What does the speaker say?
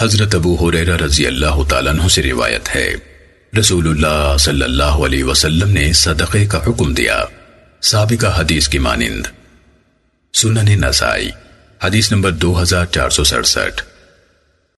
حضرت ابو حریرہ رضی اللہ تعالیٰ عنہ سے روایت ہے۔ رسول اللہ صلی اللہ علیہ وسلم نے صدقے کا حکم دیا۔ سابقہ حدیث کی مانند۔ سنن نسائی، حدیث نمبر دو ہزار چار سو سڑسٹھ۔